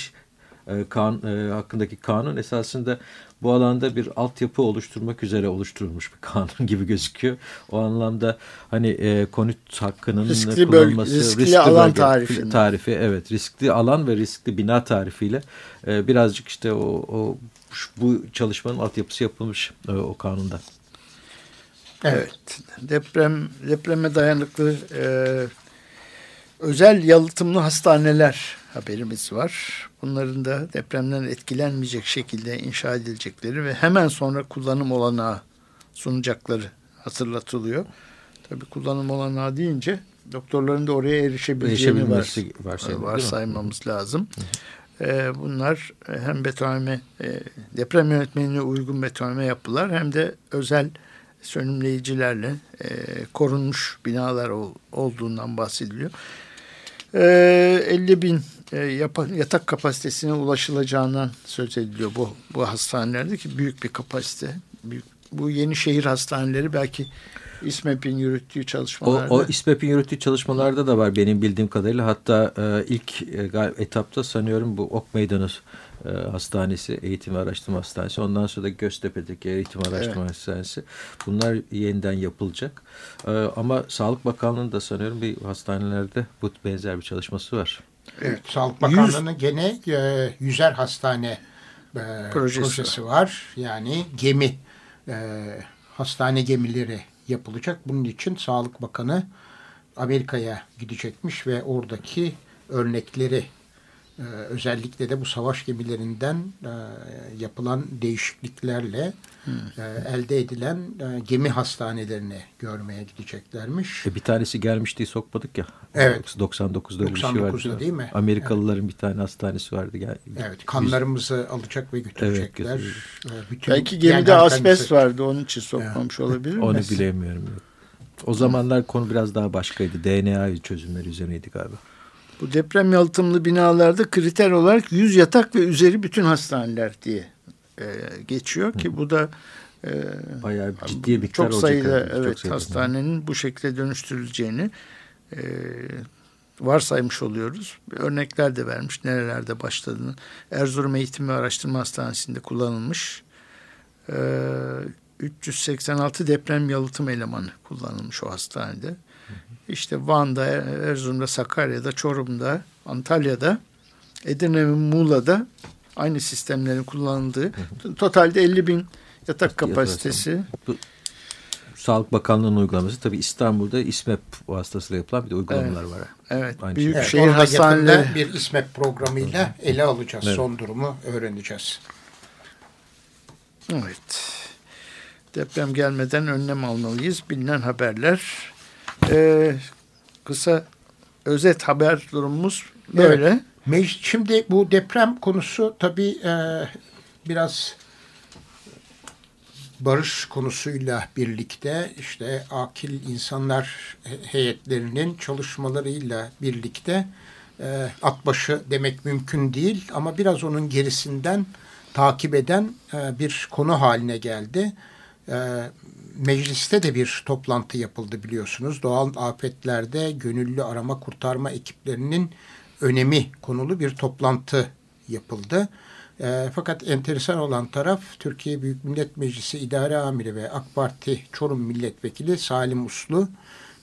e, kan, e, hakkındaki kanun esasında bu alanda bir altyapı oluşturmak üzere oluşturulmuş bir kanun gibi gözüküyor. O anlamda hani e, konut hakkının riskli kullanılması, bölge, riskli, riskli alan bölge, tarifi. tarifi. Evet, riskli alan ve riskli bina tarifiyle e, birazcık işte o, o bu çalışmanın altyapısı yapılmış e, o kanunda. Evet, deprem depreme dayanıklı e, özel yalıtımlı hastaneler haberimiz var. Bunların da depremden etkilenmeyecek şekilde inşa edilecekleri ve hemen sonra kullanım olanağı sunacakları hatırlatılıyor. Tabii kullanım olanağı deyince doktorların da oraya erişebileceğini var, varsaymamız lazım. Ee, bunlar hem betonarme, e, deprem yönetmeliğine uygun betonarme yapılar hem de özel sönümleyicilerle e, korunmuş binalar ol, olduğundan bahsediliyor. E, 50 bin e, yatak kapasitesine ulaşılacağından söz ediliyor bu, bu hastanelerde ki büyük bir kapasite. Büyük, bu yeni şehir hastaneleri belki İSMEP'in yürüttüğü çalışmalarda. O, o İSMEP'in yürüttüğü çalışmalarda da var benim bildiğim kadarıyla. Hatta e, ilk e, etapta sanıyorum bu Ok Meydanı e, Hastanesi, Eğitim ve Araştırma Hastanesi. Ondan sonra da Göztepe'deki Eğitim ve Araştırma evet. Hastanesi. Bunlar yeniden yapılacak. E, ama Sağlık Bakanlığı'nın da sanıyorum bir hastanelerde bu benzer bir çalışması var. Evet, Sağlık Bakanlığı'nın Yüz... gene e, yüzer hastane e, projesi, projesi var. var. Yani gemi, e, hastane gemileri yapılacak. Bunun için Sağlık Bakanı Amerika'ya gidecekmiş ve oradaki örnekleri ee, özellikle de bu savaş gemilerinden e, yapılan değişikliklerle hmm. e, elde edilen e, gemi hastanelerini görmeye gideceklermiş. E bir tanesi gelmişti sokmadık ya. Evet. 99'da öyle bir şey vardı. Değil, değil mi? Amerikalıların evet. bir tane hastanesi vardı. Gel, evet kanlarımızı alacak ve götürecekler. Evet, Bütün Belki gemide asbest vardı onun için sokmamış evet. olabilir mi? Onu bilemiyorum. O zamanlar konu biraz daha başkaydı. DNA çözümleri üzerineydi galiba. Bu deprem yalıtımlı binalarda kriter olarak 100 yatak ve üzeri bütün hastaneler diye e, geçiyor ki bu da e, bayağı ciddi bir çok sayıda olacak evet çok hastanenin bu şekilde dönüştürüleceğini e, varsaymış oluyoruz. Örnekler de vermiş nerelerde başladığını. Erzurum Eğitim ve Araştırma Hastanesi'nde kullanılmış. E, 386 deprem yalıtım elemanı kullanılmış o hastanede. İşte Van'da, Erzurum'da, Sakarya'da, Çorum'da, Antalya'da, Edirne ve Muğla'da aynı sistemlerin kullanıldığı totalde 50 bin yatak kapasitesi. Bu, Sağlık Bakanlığı'nın uygulaması tabii İstanbul'da İSMEP vasıtasıyla yapılan bir de uygulamalar evet. var. Evet. Aynı büyük şey. şehir hastaneleri bir İSMEP programıyla ele alacağız. Evet. Son durumu öğreneceğiz. Evet. Deprem gelmeden önlem almalıyız. Bilinen haberler e, kısa özet haber durumumuz böyle. Evet. Şimdi bu deprem konusu tabii e, biraz barış konusuyla birlikte işte akil insanlar heyetlerinin çalışmalarıyla birlikte e, atbaşı demek mümkün değil ama biraz onun gerisinden takip eden e, bir konu haline geldi. E, mecliste de bir toplantı yapıldı biliyorsunuz. Doğal afetlerde gönüllü arama kurtarma ekiplerinin önemi konulu bir toplantı yapıldı. E, fakat enteresan olan taraf Türkiye Büyük Millet Meclisi İdare Amiri ve AK Parti Çorum Milletvekili Salim Uslu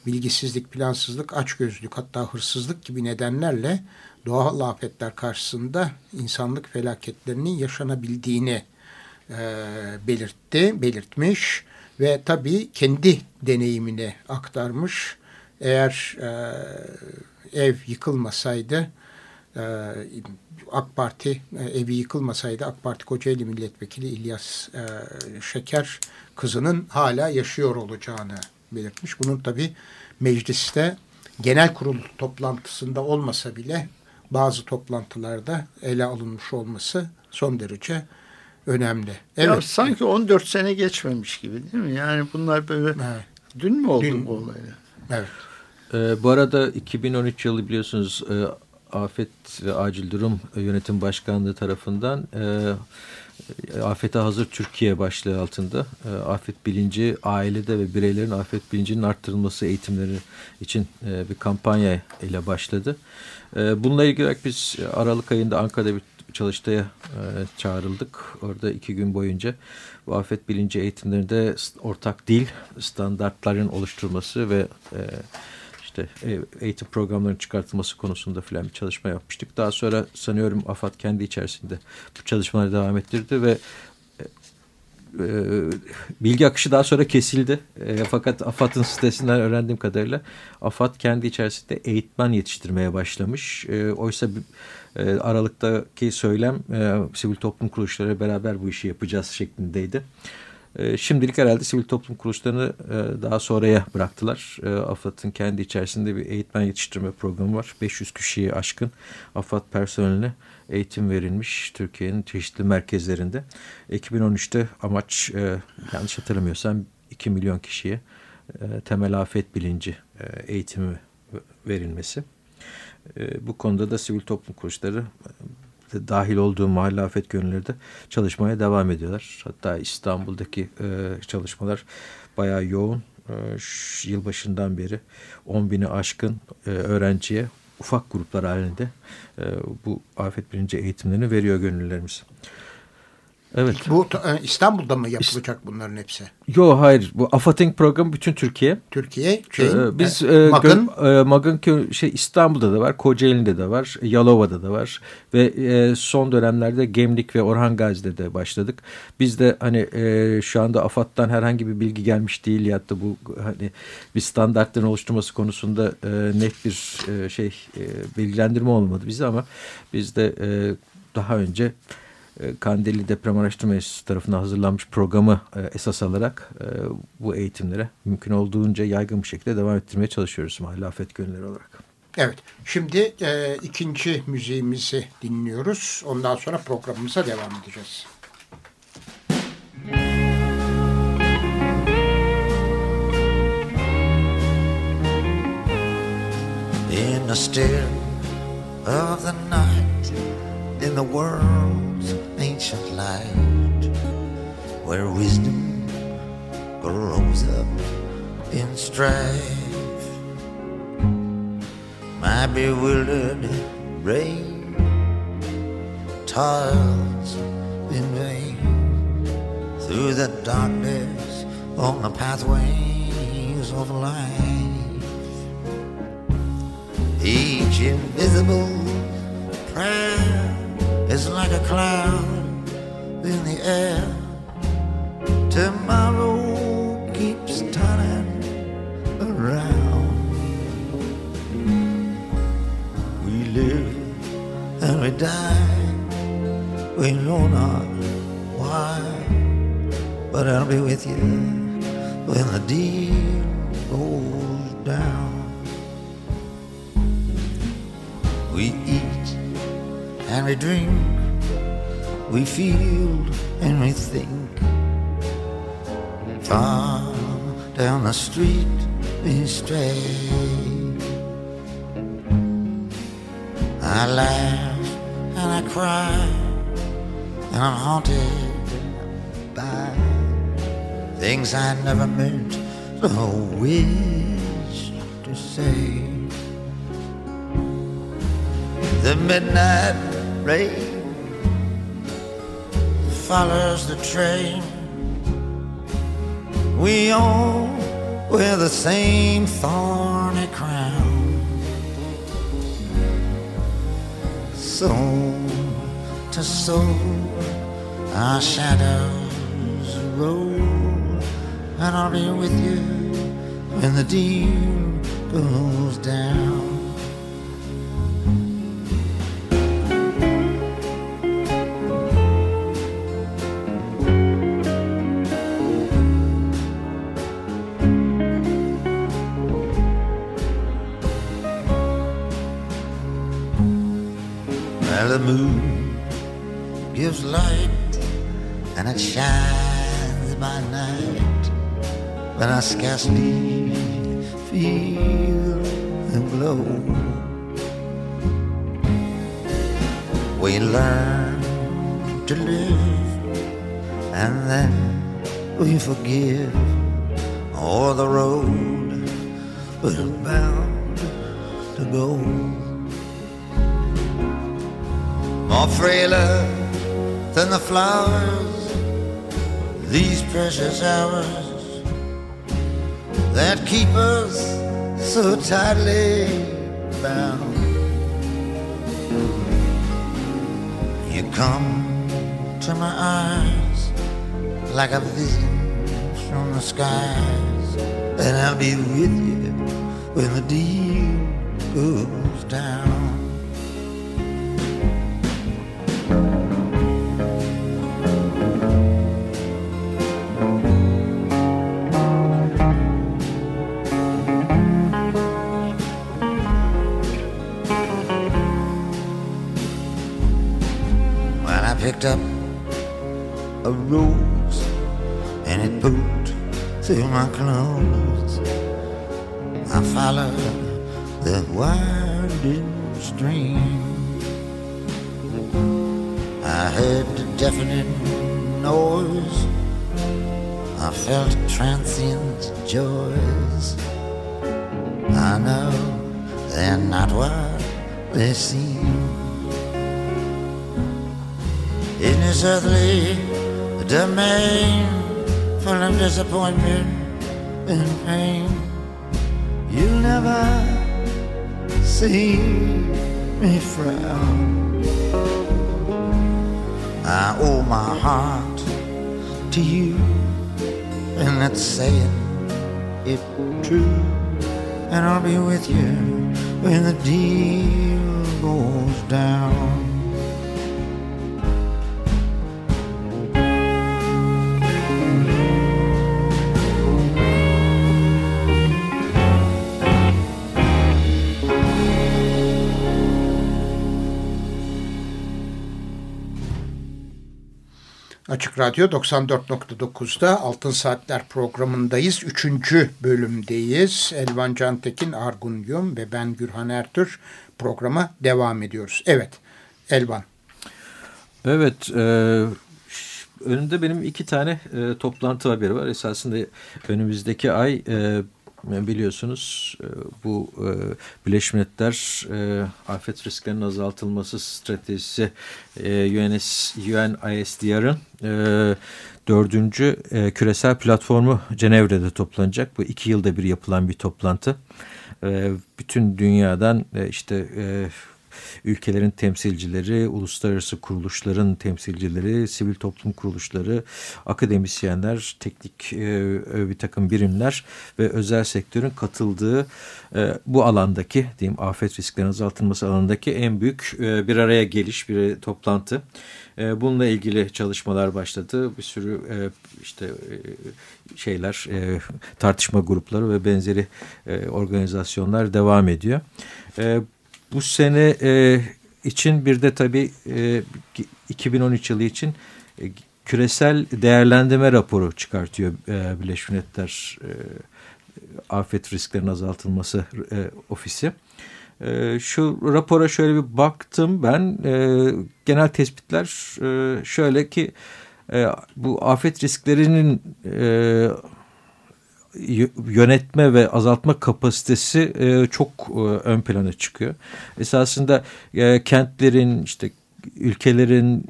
bilgisizlik, plansızlık, açgözlülük hatta hırsızlık gibi nedenlerle doğal afetler karşısında insanlık felaketlerinin yaşanabildiğini e, belirtti, belirtmiş ve tabii kendi deneyimini aktarmış. Eğer e, ev yıkılmasaydı, e, AK Parti e, evi yıkılmasaydı AK Parti Kocaeli Milletvekili İlyas e, Şeker kızının hala yaşıyor olacağını belirtmiş. Bunun tabii mecliste genel kurul toplantısında olmasa bile bazı toplantılarda ele alınmış olması son derece önemli. Evet. Ya sanki 14 sene geçmemiş gibi değil mi? Yani bunlar böyle evet. dün mü oldu dün, bu olaylar? Evet. Ee, bu arada 2013 yılı biliyorsunuz e, Afet ve Acil Durum Yönetim Başkanlığı tarafından e, Afete Hazır Türkiye başlığı altında e, afet bilinci ailede ve bireylerin afet bilincinin arttırılması eğitimleri için e, bir kampanya ile başladı. E, bununla ilgili olarak biz Aralık ayında Ankara'da bir çalıştaya e, çağrıldık. Orada iki gün boyunca bu afet bilinci eğitimlerinde ortak dil standartların oluşturulması ve e, işte e, eğitim programlarının çıkartılması konusunda filan bir çalışma yapmıştık. Daha sonra sanıyorum AFAD kendi içerisinde bu çalışmaları devam ettirdi ve e, e, bilgi akışı daha sonra kesildi. fakat AFAD'ın sitesinden öğrendiğim kadarıyla AFAD kendi içerisinde eğitmen yetiştirmeye başlamış. oysa Aralık'taki söylem sivil toplum kuruluşları beraber bu işi yapacağız şeklindeydi. E, şimdilik herhalde sivil toplum kuruluşlarını e, daha sonraya bıraktılar. E, AFAD'ın kendi içerisinde bir eğitmen yetiştirme programı var. 500 kişiyi aşkın AFAD personeline eğitim verilmiş Türkiye'nin çeşitli merkezlerinde. 2013'te amaç e, yanlış hatırlamıyorsam 2 milyon kişiye e, temel afet bilinci e, eğitimi verilmesi. E, bu konuda da sivil toplum kuruluşları dahil olduğu mahalle afet gönülleri de çalışmaya devam ediyorlar. Hatta İstanbul'daki e, çalışmalar bayağı yoğun. E, yılbaşından beri 10 bini aşkın e, öğrenciye ufak gruplar halinde e, bu afet bilinci eğitimlerini veriyor gönüllerimiz. Evet. Bu e, İstanbul'da mı yapılacak bunların hepsi? Yok hayır. Bu AFAD'ın programı bütün Türkiye. Türkiye. Şey, ee, biz e, Magın. e, Magın şey İstanbul'da da var, Kocaeli'nde de var, Yalova'da da var ve e, son dönemlerde Gemlik ve Orhan Gazi'de de başladık. Biz de hani e, şu anda AFAD'dan herhangi bir bilgi gelmiş değil ya da bu hani bir standartların oluşturması konusunda e, net bir e, şey e, bilgilendirme olmadı bize ama biz de e, daha önce e, Kandilli Deprem Araştırma Enstitüsü tarafından hazırlanmış programı e, esas alarak e, bu eğitimlere mümkün olduğunca yaygın bir şekilde devam ettirmeye çalışıyoruz mahalle afet gönülleri olarak. Evet, şimdi e, ikinci müziğimizi dinliyoruz. Ondan sonra programımıza devam edeceğiz. In the still of the night in the world's ancient light where wisdom grows up in strife. My bewildered brain toils in vain through the darkness on the pathways of life. Each invisible prayer is like a cloud in the air. Tomorrow keeps turning around. We live and we die, we know not why, but I'll be with you when the deal goes down. We eat and we drink, we feel and we think. Far down the street we stray. I laugh and I cry and I'm haunted by things I never meant or wish to say. The midnight rain follows the train. We all wear the same thorny crown. Soul to soul, our shadows roll, and I'll be with you when the dew goes down. But I scarcely feel the glow. We learn to live and then we forgive all the road we're bound to go more frailer than the flowers, these precious hours that keep us so tightly bound. You come to my eyes like a vision from the skies, and I'll be with you when the dew goes down. My clothes, I followed the winding stream. I heard the deafening noise. I felt transient joys. I know they're not what they seem. In this earthly domain full of disappointment and pain, you'll never see me frown. I owe my heart to you, and that's saying it true. And I'll be with you when the deal goes down. Açık Radyo 94.9'da Altın Saatler programındayız. Üçüncü bölümdeyiz. Elvan Cantekin, Argun Yum ve ben Gürhan Ertür programa devam ediyoruz. Evet, Elvan. Evet, e, önümde benim iki tane e, toplantı haberi var. Esasında önümüzdeki ay e, biliyorsunuz e, bu e, Birleşmiş Milletler e, afet risklerinin azaltılması stratejisi UNISDR'ın dördüncü küresel platformu Cenevre'de toplanacak. Bu iki yılda bir yapılan bir toplantı. Bütün dünyadan işte... E, ülkelerin temsilcileri, uluslararası kuruluşların temsilcileri, sivil toplum kuruluşları, akademisyenler, teknik e, bir takım birimler ve özel sektörün katıldığı e, bu alandaki diyeyim afet risklerinin azaltılması alanındaki en büyük e, bir araya geliş, bir toplantı. E, bununla ilgili çalışmalar başladı. Bir sürü e, işte e, şeyler, e, tartışma grupları ve benzeri e, organizasyonlar devam ediyor. E, bu sene e, için bir de tabii e, 2013 yılı için e, küresel değerlendirme raporu çıkartıyor e, Birleşmiş Milletler e, Afet Risklerinin Azaltılması e, Ofisi. E, şu rapora şöyle bir baktım ben. E, genel tespitler e, şöyle ki e, bu afet risklerinin e, yönetme ve azaltma kapasitesi e, çok e, ön plana çıkıyor. Esasında e, kentlerin işte ülkelerin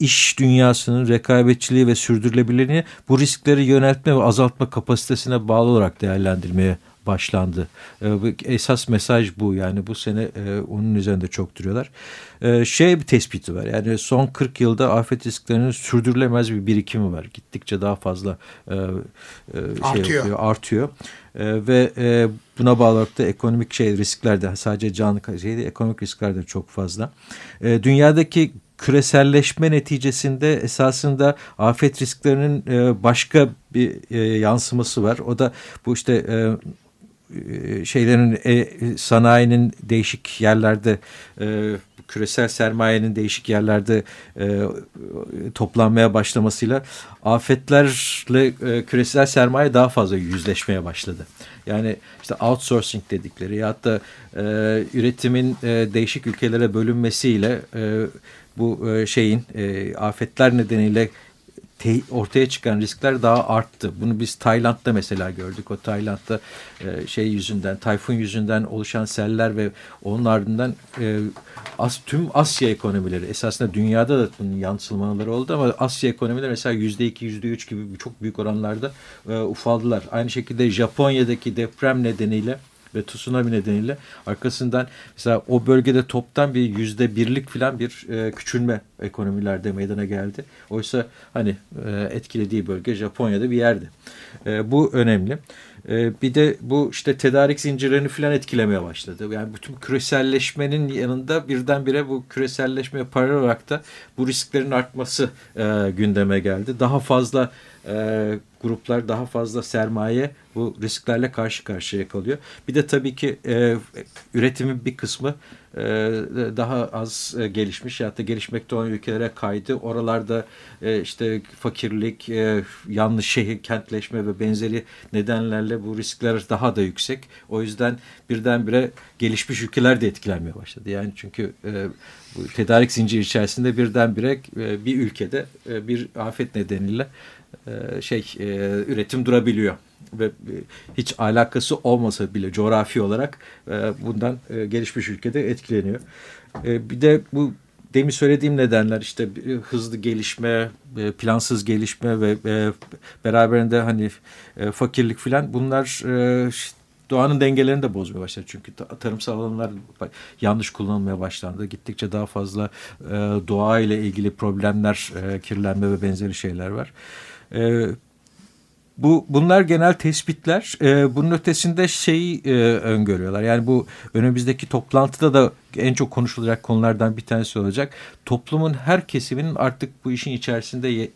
iş dünyasının rekabetçiliği ve sürdürülebilirliğini bu riskleri yöneltme ve azaltma kapasitesine bağlı olarak değerlendirmeye başlandı. E, esas mesaj bu yani bu sene e, onun üzerinde çok duruyorlar. E, şey bir tespiti var yani son 40 yılda afet risklerinin sürdürülemez bir birikimi var. Gittikçe daha fazla e, e, şey artıyor. Yapıyor, artıyor. E, ve e, buna bağlı olarak da ekonomik şey riskler de sadece canlı şeyde ekonomik riskler de çok fazla. E, dünyadaki küreselleşme neticesinde esasında afet risklerinin başka bir yansıması var. O da bu işte e, şeylerin sanayinin değişik yerlerde küresel sermayenin değişik yerlerde toplanmaya başlamasıyla afetlerle küresel sermaye daha fazla yüzleşmeye başladı. Yani işte outsourcing dedikleri ya da üretimin değişik ülkelere bölünmesiyle bu e, şeyin e, afetler nedeniyle te, ortaya çıkan riskler daha arttı. Bunu biz Tayland'da mesela gördük. O Tayland'da e, şey yüzünden, tayfun yüzünden oluşan seller ve onun ardından e, as, tüm Asya ekonomileri esasında dünyada da bunun yansımaları oldu ama Asya ekonomileri mesela yüzde iki, yüzde üç gibi çok büyük oranlarda e, ufaldılar. Aynı şekilde Japonya'daki deprem nedeniyle ve tsunami nedeniyle arkasından mesela o bölgede toptan bir yüzde birlik falan bir e, küçülme ekonomilerde meydana geldi. Oysa hani e, etkilediği bölge Japonya'da bir yerdi. E, bu önemli. E, bir de bu işte tedarik zincirlerini falan etkilemeye başladı. Yani bütün küreselleşmenin yanında birdenbire bu küreselleşmeye paralel olarak da bu risklerin artması e, gündeme geldi. Daha fazla e, gruplar daha fazla sermaye bu risklerle karşı karşıya kalıyor. Bir de tabii ki e, üretimin bir kısmı e, daha az e, gelişmiş ya da gelişmekte olan ülkelere kaydı. Oralarda e, işte fakirlik, e, yanlış şehir, kentleşme ve benzeri nedenlerle bu riskler daha da yüksek. O yüzden birdenbire gelişmiş ülkeler de etkilenmeye başladı. Yani çünkü e, bu tedarik zinciri içerisinde birdenbire e, bir ülkede e, bir afet nedeniyle e, şey e, üretim durabiliyor ve e, hiç alakası olmasa bile coğrafi olarak bundan gelişmiş ülkede etkileniyor. Bir de bu demin söylediğim nedenler işte hızlı gelişme, plansız gelişme ve beraberinde hani fakirlik filan bunlar doğanın dengelerini de bozmaya başladı. Çünkü tarımsal alanlar yanlış kullanılmaya başlandı. Gittikçe daha fazla doğa ile ilgili problemler, kirlenme ve benzeri şeyler var. Bu bunlar genel tespitler. E, bunun ötesinde şeyi e, öngörüyorlar. Yani bu önümüzdeki toplantıda da en çok konuşulacak konulardan bir tanesi olacak. Toplumun her kesiminin artık bu işin içerisinde ye,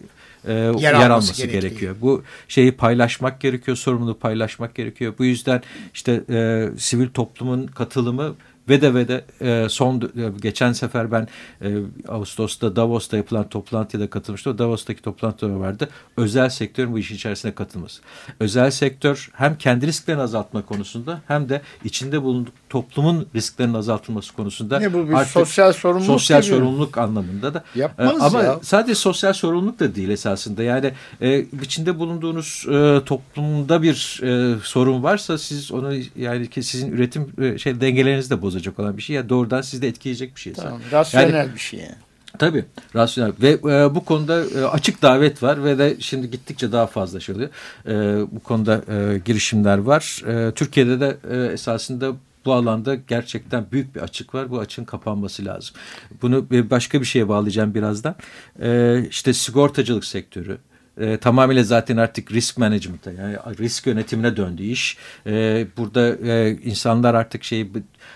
e, yer, yer alması gerekiyor. gerekiyor. Bu şeyi paylaşmak gerekiyor, sorumluluğu paylaşmak gerekiyor. Bu yüzden işte e, sivil toplumun katılımı ve de ve de e, son e, geçen sefer ben e, Ağustos'ta Davos'ta yapılan toplantıya da katılmıştım. Davos'taki toplantıda vardı. Özel sektörün bu işin içerisine katılması. Özel sektör hem kendi risklerini azaltma konusunda hem de içinde bulunduk toplumun risklerinin azaltılması konusunda ne bu bir sosyal sorumluluk sosyal sorumluluk anlamında da Yapmaz e, ama ya. sadece sosyal sorumluluk da değil esasında yani e, içinde bulunduğunuz e, toplumda bir e, sorun varsa siz onu yani ki sizin üretim e, şey dengelerinizi de bozacak olan bir şey ya doğrudan sizi de etkileyecek bir şey. Tamam, rasyonel yani, bir şey yani. Tabii rasyonel ve e, bu konuda e, açık davet var ve de şimdi gittikçe daha fazla şey oluyor. E, bu konuda e, girişimler var. E, Türkiye'de de e, esasında bu alanda gerçekten büyük bir açık var. Bu açığın kapanması lazım. Bunu başka bir şeye bağlayacağım birazdan. Ee, işte sigortacılık sektörü, e, tamamıyla zaten artık risk management'a yani risk yönetimine döndü iş. E, burada e, insanlar artık şeyi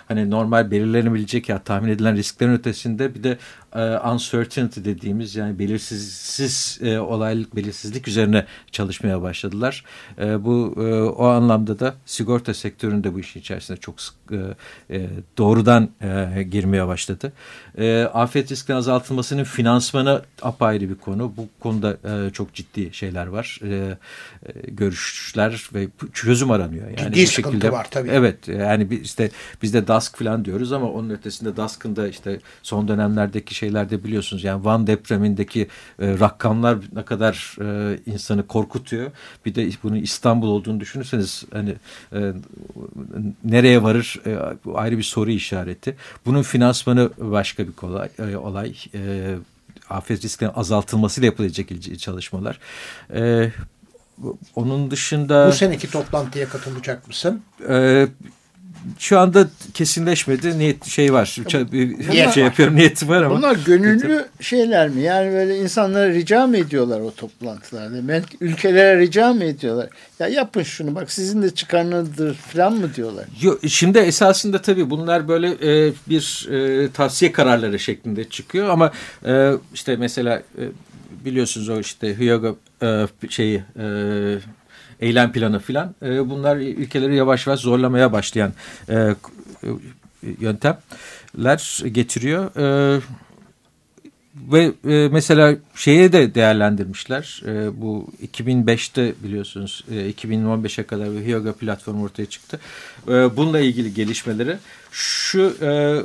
hani normal belirlenebilecek ya tahmin edilen risklerin ötesinde bir de e, uncertainty dediğimiz yani belirsizsiz e, olaylık belirsizlik üzerine çalışmaya başladılar. E, bu e, o anlamda da sigorta sektöründe bu işin içerisinde çok sık, e, e, doğrudan e, girmeye başladı. E, afet riskinin azaltılmasının finansmanı apayrı bir konu. Bu konuda e, çok ciddi şeyler var. E, e, görüşler ve çözüm aranıyor. Yani ciddi sıkıntı şekilde, var tabii. Evet yani işte bizde DASK falan diyoruz ama onun ötesinde DASK'ın da işte son dönemlerdeki şey şeylerde biliyorsunuz yani Van depremindeki e, rakamlar ne kadar e, insanı korkutuyor. Bir de bunun İstanbul olduğunu düşünürseniz hani e, nereye varır e, ayrı bir soru işareti. Bunun finansmanı başka bir kolay, e, olay. E, afet risklerinin azaltılmasıyla yapılacak çalışmalar. E, onun dışında... Bu seneki toplantıya katılacak mısın? E, şu anda kesinleşmedi. Niyet şey var. Bir şey yapıyorum niyetim var ama. Bunlar gönüllü şeyler mi? Yani böyle insanlara rica mı ediyorlar o toplantılarda? Ülkelere rica mı ediyorlar? Ya yapın şunu bak sizin de çıkarınızdır falan mı diyorlar? Yo, şimdi esasında tabii bunlar böyle e, bir e, tavsiye kararları şeklinde çıkıyor ama e, işte mesela e, biliyorsunuz o işte Hyogo e, şeyi e, eylem planı filan e, bunlar ülkeleri yavaş yavaş zorlamaya başlayan e, yöntemler getiriyor. E, ve e, mesela şeye de değerlendirmişler. E, bu 2005'te biliyorsunuz e, 2015'e kadar bir Hyoga platformu ortaya çıktı. E, bununla ilgili gelişmeleri şu e,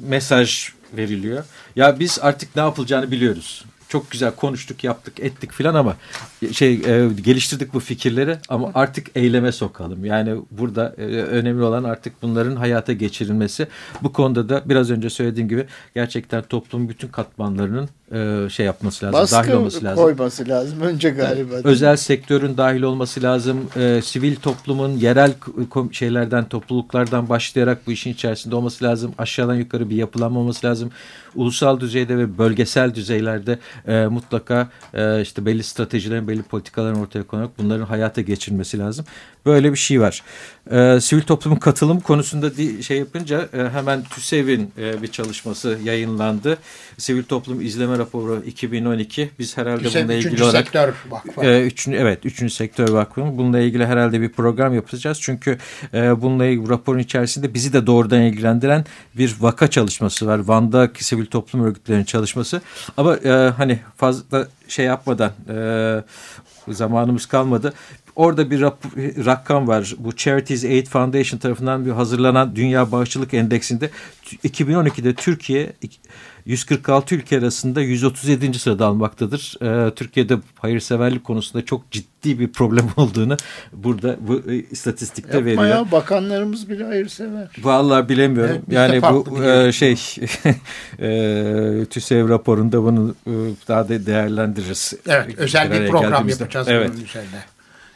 mesaj veriliyor. Ya biz artık ne yapılacağını biliyoruz çok güzel konuştuk, yaptık, ettik filan ama şey e, geliştirdik bu fikirleri ama artık eyleme sokalım. Yani burada e, önemli olan artık bunların hayata geçirilmesi. Bu konuda da biraz önce söylediğim gibi gerçekten toplumun bütün katmanlarının e, şey yapması lazım, Baskı dahil olması lazım. koyması lazım önce galiba. Yani, özel sektörün dahil olması lazım. E, sivil toplumun yerel şeylerden, topluluklardan başlayarak bu işin içerisinde olması lazım. Aşağıdan yukarı bir yapılanma olması lazım. Ulusal düzeyde ve bölgesel düzeylerde e, mutlaka e, işte belli stratejilerin, belli politikaların ortaya konarak bunların hayata geçirilmesi lazım. Böyle bir şey var. E, sivil toplumun katılım konusunda şey yapınca e, hemen TÜSEV'in e, bir çalışması yayınlandı. Sivil toplum izleme raporu 2012. Biz herhalde TÜSEV, bununla ilgili olarak sektör vakfı. E, üçüncü, evet, üçüncü sektör vakfı. Bununla ilgili herhalde bir program yapacağız. Çünkü e, bununla ilgili raporun içerisinde bizi de doğrudan ilgilendiren bir vaka çalışması var. Van'da sivil toplum örgütlerinin çalışması. Ama e, hani fazla şey yapmadan e, zamanımız kalmadı. Orada bir rakam var. Bu Charities Aid Foundation tarafından bir hazırlanan Dünya Bağışçılık Endeksinde 2012'de Türkiye 146 ülke arasında 137. sırada almaktadır. Ee, Türkiye'de hayırseverlik konusunda çok ciddi bir problem olduğunu burada bu e, istatistikte Yapma veriyor. ya bakanlarımız bile hayırsever. Vallahi bilemiyorum. Evet, yani bu e, şey e, TÜSEV raporunda bunu e, daha da değerlendiririz. Evet özel bir program yapacağız evet. bunun üzerine.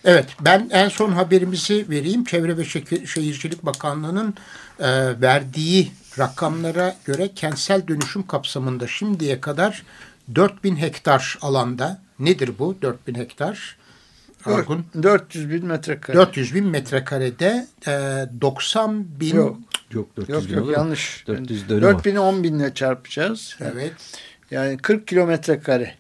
Evet ben en son haberimizi vereyim. Çevre ve Şehircilik Bakanlığı'nın e, verdiği rakamlara göre kentsel dönüşüm kapsamında şimdiye kadar 4000 hektar alanda nedir bu 4000 hektar? Argun? 400 bin metrekare. 400 bin metrekarede e, 90 bin yok, yok, 400 yok, bin yok yanlış. 400 4000'i 10 binle çarpacağız. Evet. Yani 40 kilometre kare.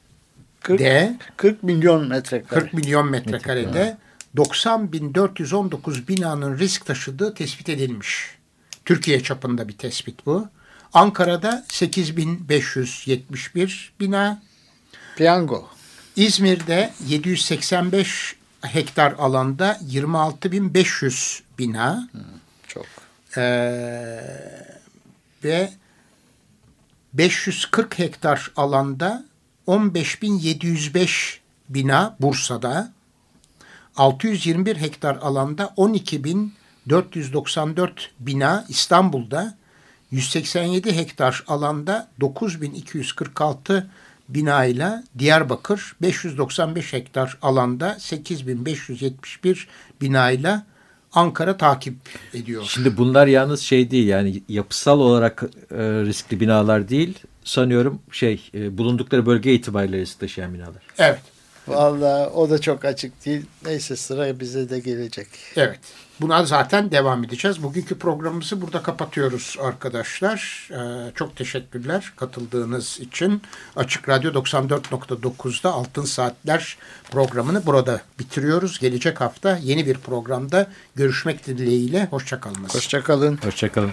40, de 40 milyon metrekare. 40 milyon metrekarede 90.419 binanın risk taşıdığı tespit edilmiş. Türkiye çapında bir tespit bu. Ankara'da 8571 bina. Piyango. İzmir'de 785 hektar alanda 26500 bina. Hmm, çok. Ee, ve 540 hektar alanda 15.705 bina Bursa'da. 621 hektar alanda 12.000 494 bina İstanbul'da, 187 hektar alanda 9246 bina ile Diyarbakır, 595 hektar alanda 8571 bina ile Ankara takip ediyor. Şimdi bunlar yalnız şey değil yani yapısal olarak e, riskli binalar değil sanıyorum şey e, bulundukları bölge itibariyle risk taşıyan binalar. Evet. Vallahi o da çok açık değil. Neyse sıra bize de gelecek. Evet. Buna zaten devam edeceğiz. Bugünkü programımızı burada kapatıyoruz arkadaşlar. Ee, çok teşekkürler katıldığınız için. Açık Radyo 94.9'da Altın Saatler programını burada bitiriyoruz. Gelecek hafta yeni bir programda görüşmek dileğiyle. Hoşçakalınız. Hoşçakalın. Hoşçakalın.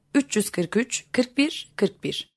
343 41 41